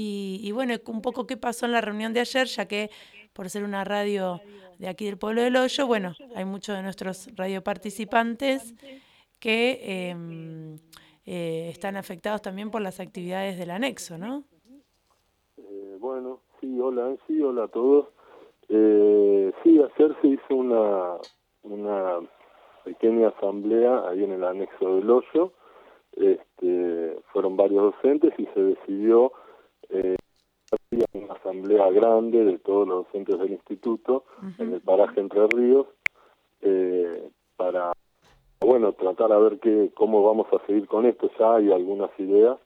y, bueno, un poco qué pasó en la reunión de ayer, ya que por ser una radio de aquí del pueblo del Hoyo, bueno, hay muchos de nuestros radioparticipantes que em, eh, están afectados también por las actividades del anexo, ¿no? Eh, bueno, sí, hola, sí, hola a todos. Eh, sí, ayer se hizo una, una pequeña asamblea ahí en el anexo del Hoyo. Este, fueron varios docentes y se decidió eh, una asamblea grande de todos los docentes del instituto en el paraje Entre Ríos eh, para bueno tratar a ver qué cómo vamos a seguir con esto. Ya hay algunas ideas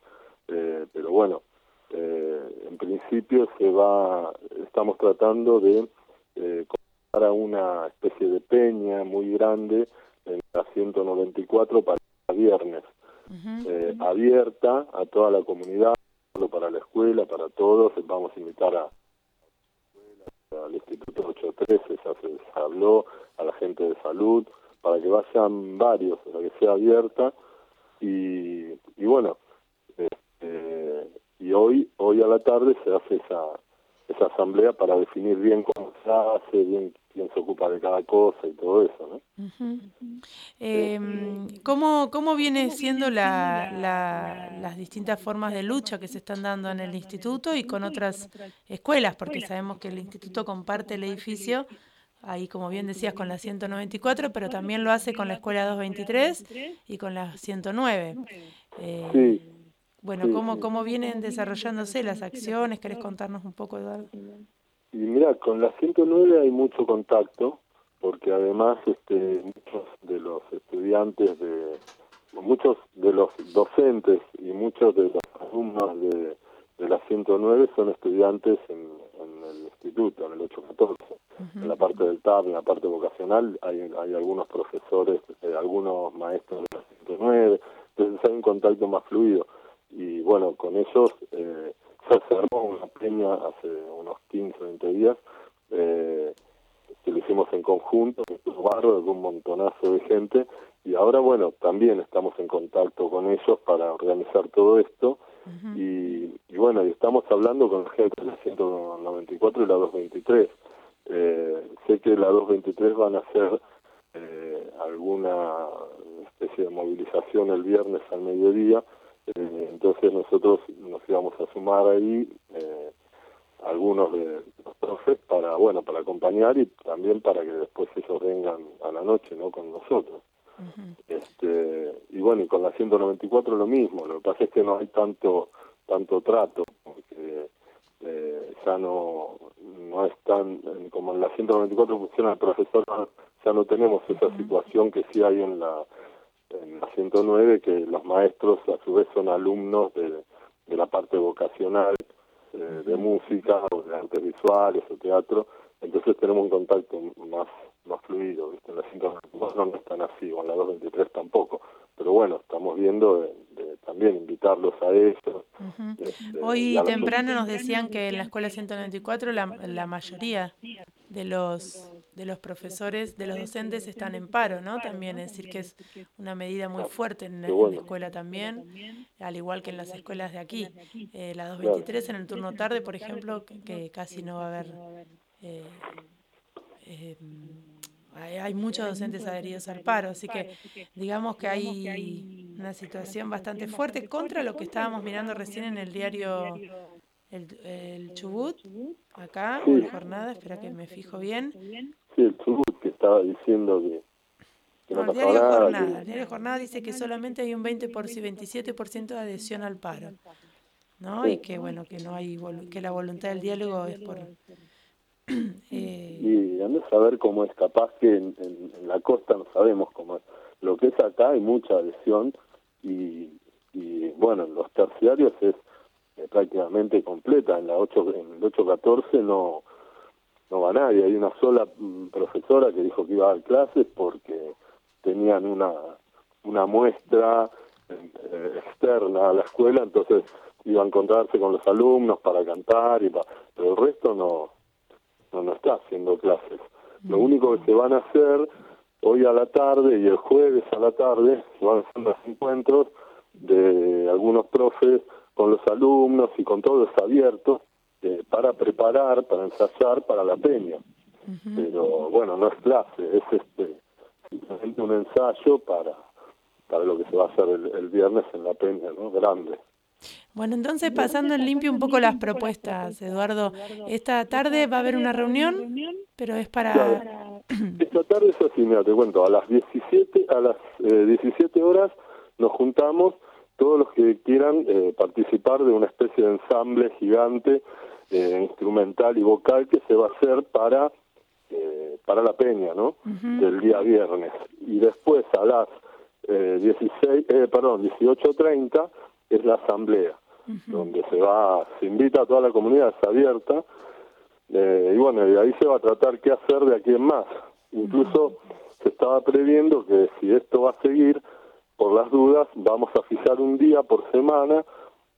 eh, pero bueno eh, en principio se va estamos tratando de eh, a una especie de peña muy grande en la 194 para viernes. Eh, abierta a toda la comunidad para la escuela, para todos, vamos a invitar a al Instituto 813, ya se habló, a la gente de salud, para que vayan varios, para que sea abierta, y, y bueno, este, y hoy, hoy a la tarde se hace esa, esa asamblea para definir bien cómo hace, bien quién se ocupa de cada cosa y todo eso, ¿no? eh, ¿cómo, ¿Cómo viene siendo la, la, las distintas formas de lucha que se están dando en el instituto y con otras escuelas? Porque sabemos que el instituto comparte el edificio, ahí como bien decías, con la 194, pero también lo hace con la escuela 223 y con la 109. Eh, sí. Bueno, ¿cómo, ¿cómo vienen desarrollándose las acciones? ¿Querés contarnos un poco, Eduardo? Y mira, con la 109 hay mucho contacto, porque además este, muchos de los estudiantes, de muchos de los docentes y muchos de los alumnos de, de la 109 son estudiantes en, el instituto, en el 814. En la parte del TAP, en la parte vocacional, hay, hay algunos profesores, eh, algunos maestros de la 109, entonces hay un contacto más fluido. Y bueno, con ellos... Eh, se armó una peña hace 15 o 20 días eh, que lo hicimos en conjunto, un barro de un montonazo de gente y ahora bueno, también estamos en contacto con ellos para organizar todo esto y, bueno, y estamos hablando con gente de la 194 y la 223. Eh, sé que la 223 van a hacer eh, alguna especie de movilización el viernes al mediodía eh, entonces nosotros nos íbamos a sumar ahí eh, algunos de los profes para bueno para acompañar y también para que después ellos vengan a la noche no con nosotros. Este y bueno y con la 194 lo mismo lo que pasa es que no hay tanto tanto trato porque eh, ya no no es tan como en la 194 funciona el profesor ya no tenemos esa situación que sí hay en la en la 109 que los maestros a su vez son alumnos de, de la parte vocacional de música o de artes visuales o teatro, entonces tenemos un contacto más más fluido, ¿viste? en la 194 no están así, o en la 223 tampoco, pero bueno, estamos viendo de, también invitarlos a eso. Este, Hoy temprano nos decían que en la escuela 194 la, la mayoría de los de los profesores, de los docentes están en paro, ¿no? También, es decir, que es una medida muy fuerte en, la escuela también, al igual que en las escuelas de aquí. Eh, la 223 en el turno tarde, por ejemplo, que, casi no va a haber... Eh, eh, hay, muchos docentes adheridos al paro, así que digamos que hay una situación bastante fuerte contra lo que estábamos mirando recién en el diario el, el Chubut, acá, en la jornada, espera que me fijo bien. Sí, el Chubut que estaba diciendo que... no, el diario Jornada, el diario Jornada dice que solamente hay un 20 por 27% de adhesión al paro, ¿no? Y que bueno, que no hay que la voluntad del diálogo es por eh, y anda a saber cómo es capaz que en, la costa no sabemos cómo es. Lo que es acá hay mucha adhesión y, y bueno, en los terciarios es prácticamente completa. En la 8, en el 814 no, no va nadie. Hay una sola mm, profesora que dijo que iba a dar clases porque tenían una, una muestra eh, externa a la escuela, entonces iba a encontrarse con los alumnos para cantar, y pero el resto no, no, no está haciendo clases. Lo mm. único que se van a hacer hoy a la tarde y el jueves a la tarde, se van a hacer los encuentros de algunos profes con los alumnos y con todo es abierto eh, para preparar, para ensayar para la peña. Pero bueno, no es clase, es este simplemente un ensayo para, para lo que se va a hacer el, viernes en la peña, ¿no? Grande. Bueno, entonces pasando en limpio un poco las propuestas, Eduardo. Esta tarde va a haber una reunión, pero es para... Esta tarde es así, mira, te cuento, a las 17, a las 17 eh, horas nos juntamos todos los que quieran eh, participar de una especie de ensamble gigante eh, instrumental y vocal que se va a hacer para eh, para la peña, ¿no? Del día viernes. Y después a las eh, 16, eh, perdón, 18.30 es la asamblea, donde se va, se invita a toda la comunidad, es abierta, eh, y bueno, de ahí se va a tratar qué hacer de aquí en más. Incluso se estaba previendo que si esto va a seguir, por las dudas, vamos a fijar un día por semana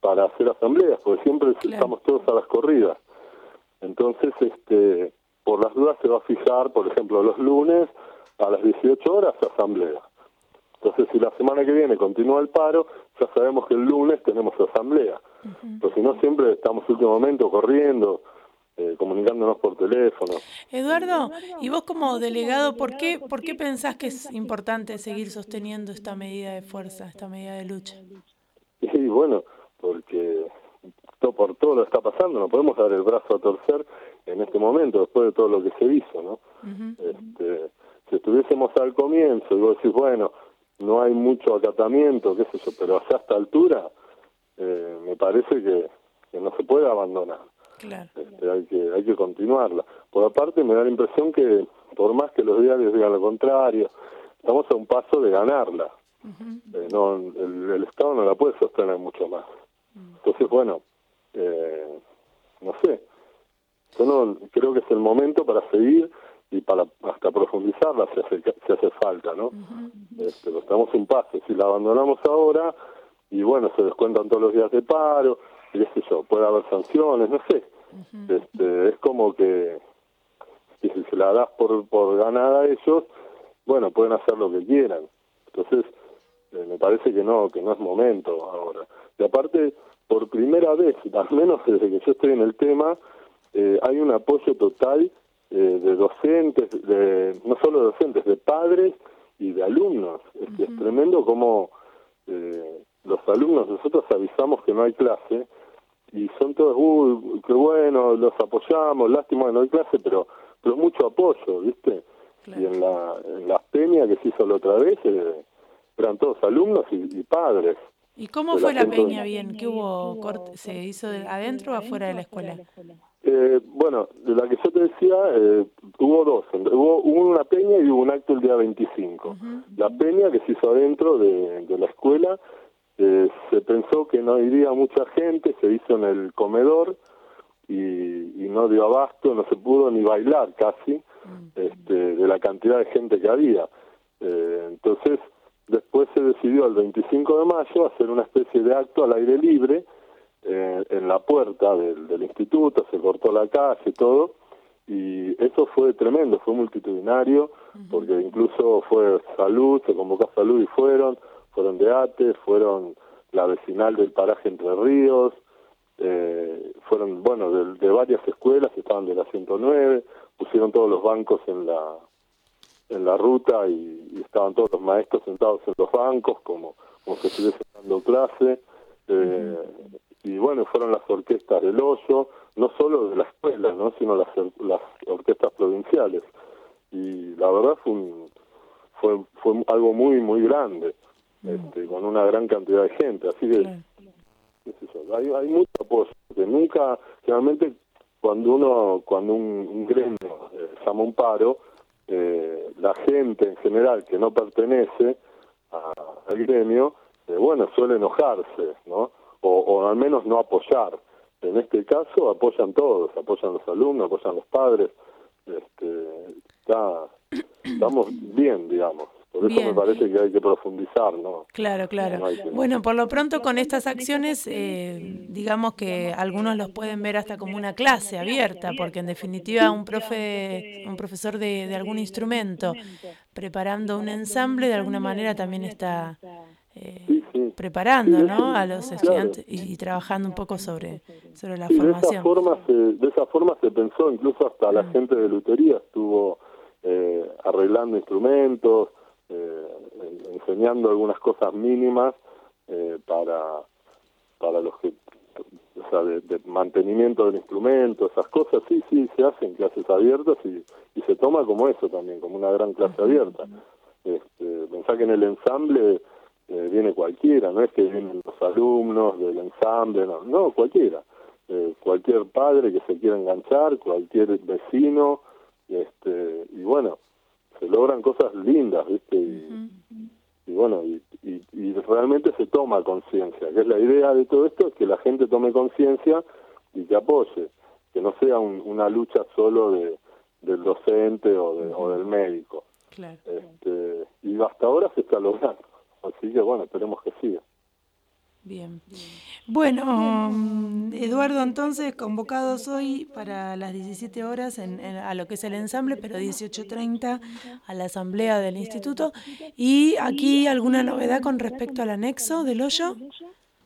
para hacer asambleas, porque siempre estamos todos a las corridas. Entonces, este por las dudas se va a fijar, por ejemplo, los lunes a las 18 horas asamblea. Entonces, si la semana que viene continúa el paro, ya sabemos que el lunes tenemos asamblea. Pero si no, siempre estamos último momento corriendo, eh, comunicándonos por teléfono. Eduardo, y vos como delegado, ¿por qué, ¿por qué pensás que es importante seguir sosteniendo esta medida de fuerza, esta medida de lucha? Y bueno, porque todo, por todo lo que está pasando, no podemos dar el brazo a torcer en este momento, después de todo lo que se hizo, ¿no? este, si estuviésemos al comienzo y vos decís, bueno, no hay mucho acatamiento, qué sé yo, pero a esta altura eh, me parece que, no se puede abandonar. Este, hay que hay que continuarla. Por aparte me da la impresión que por más que los diarios digan lo contrario, estamos a un paso de ganarla. Eh, no el, Estado no la puede sostener mucho más. Entonces, bueno, eh, no sé, yo no, creo que es el momento para seguir y para hasta profundizarla si hace, si hace falta, ¿no? este, lo estamos un paso. Si la abandonamos ahora, y bueno, se descuentan todos los días de paro, y qué sé yo, puede haber sanciones, no sé. Este, es como que si se la das por, por ganada a ellos, bueno, pueden hacer lo que quieran. Entonces, eh, me parece que no, que no es momento ahora. Y aparte, por primera vez, al menos desde que yo estoy en el tema, eh, hay un apoyo total eh, de docentes, de, no solo de docentes, de padres y de alumnos. Es, tremendo como eh, los alumnos, nosotros avisamos que no hay clase y son todos, uy, qué bueno, los apoyamos, lástima que no hay clase, pero pero mucho apoyo, ¿viste? Y en la, en las peñas que se hizo la otra vez, eran todos alumnos y, padres. ¿Y cómo fue la, peña bien? ¿Qué hubo? ¿Se hizo adentro o afuera de la escuela? Eh, bueno, de la que yo te decía, eh, hubo dos. Hubo, una peña y hubo un acto el día 25. La peña que se hizo adentro de, la escuela, eh, se pensó que no iría mucha gente, se hizo en el comedor y, no dio abasto, no se pudo ni bailar casi este, de la cantidad de gente que había. Eh, entonces, después se decidió el 25 de mayo hacer una especie de acto al aire libre eh, en la puerta del, instituto, se cortó la calle, todo, y eso fue tremendo, fue multitudinario, porque incluso fue salud, se convocó a salud y fueron, fueron de ATE, fueron la vecinal del paraje Entre Ríos, eh, fueron, bueno, de, varias escuelas, estaban de la 109, pusieron todos los bancos en la en la ruta y, estaban todos los maestros sentados en los bancos como, como si estuviesen dando clase. Eh, y bueno, fueron las orquestas del hoyo, no solo de la escuela, ¿no? sino las, las orquestas provinciales. Y la verdad fue, fue, fue algo muy, muy grande. Este, con una gran cantidad de gente. Así que, hay, hay mucho apoyo, que nunca, generalmente cuando uno, cuando un, gremio eh, llama un paro, eh, la gente en general que no pertenece al gremio, eh, bueno, suele enojarse, ¿no? o, al menos no apoyar. En este caso apoyan todos, apoyan los alumnos, apoyan los padres. Este, está, estamos bien, digamos. Por eso me parece que hay que profundizar, ¿no? Claro, claro. Bueno, por lo pronto con estas acciones, eh, digamos que algunos los pueden ver hasta como una clase abierta, porque en definitiva un profe, un profesor de, de algún instrumento preparando un ensamble de alguna manera también está eh, sí, sí, preparando, ¿no? A los estudiantes y, trabajando un poco sobre, sobre la formación. De esa, forma se, de esa forma se pensó, incluso hasta la mm. gente de lutería estuvo eh, arreglando instrumentos, enseñando algunas cosas mínimas eh, para, para los que o sea, de, mantenimiento del instrumento, esas cosas, sí, sí, se hacen clases abiertas y, y se toma como eso también, como una gran clase abierta. Este, pensá que en el ensamble eh, viene cualquiera, no es que vienen los alumnos del ensamble, no, no cualquiera. Eh, cualquier padre que se quiera enganchar, cualquier vecino, este, y bueno, se logran cosas lindas, ¿viste? Y, y bueno, y, y, realmente se toma conciencia, que es la idea de todo esto, es que la gente tome conciencia y que apoye, que no sea una lucha solo de, del docente o, de, o del médico. Este, y hasta ahora se está logrando, así que bueno, esperemos que siga. Bien. Bueno, Eduardo, entonces convocados hoy para las 17 horas en, a lo que es el ensamble, pero 18.30 a la asamblea del instituto. ¿Y aquí alguna novedad con respecto al anexo del hoyo?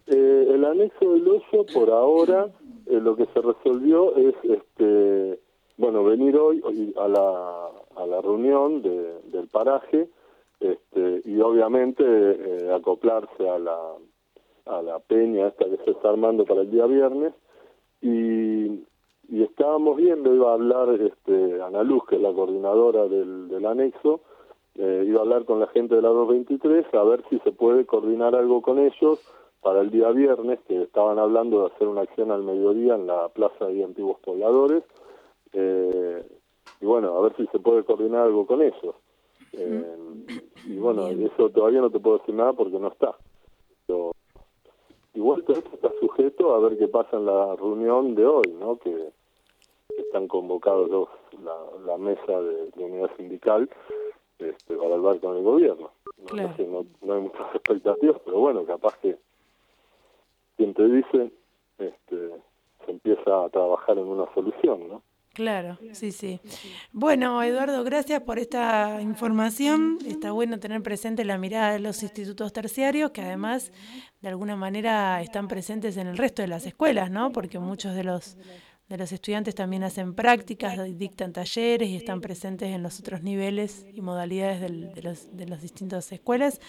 Eh, el anexo del hoyo, por ahora, eh, lo que se resolvió es, este, bueno, venir hoy a la, a la reunión del paraje este, y obviamente eh, acoplarse a la a la peña esta que se está armando para el día viernes y, y estábamos viendo, iba a hablar este, Ana Luz, que es la coordinadora del, del anexo, eh, iba a hablar con la gente de la 223 a ver si se puede coordinar algo con ellos para el día viernes, que estaban hablando de hacer una acción al mediodía en la Plaza de Antiguos Pobladores. Eh, y bueno, a ver si se puede coordinar algo con ellos. Eh, y bueno, eso todavía no te puedo decir nada porque no está. Pero Igual todo esto está sujeto a ver qué pasa en la reunión de hoy, ¿no? Que, están convocados los, la, mesa de, unidad sindical este, para hablar con el gobierno. No, no, hay muchas expectativas, pero bueno, capaz que quien te dice este, se empieza a trabajar en una solución, ¿no? Claro, sí, sí. Bueno, Eduardo, gracias por esta información. Está bueno tener presente la mirada de los institutos terciarios, que además de alguna manera están presentes en el resto de las escuelas, ¿no? Porque muchos de los de los estudiantes también hacen prácticas, dictan talleres y están presentes en los otros niveles y modalidades de, los, de las distintas escuelas.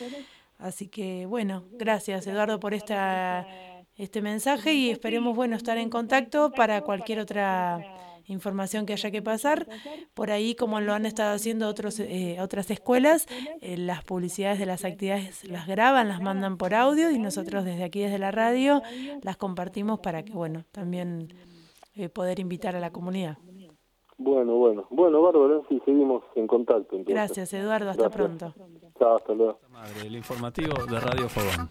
Así que, bueno, gracias Eduardo por esta, este mensaje y esperemos, bueno, estar en contacto para cualquier otra información que haya que pasar. Por ahí, como lo han estado haciendo otros, eh, otras escuelas, eh, las publicidades de las actividades las graban, las mandan por audio y nosotros desde aquí, desde la radio, las compartimos para que, bueno, también eh, poder invitar a la comunidad. Bueno, bueno, bueno, Bárbara, sí, seguimos en contacto. Gracias, Eduardo, hasta pronto. Chao, hasta luego. el informativo de Radio Fogón.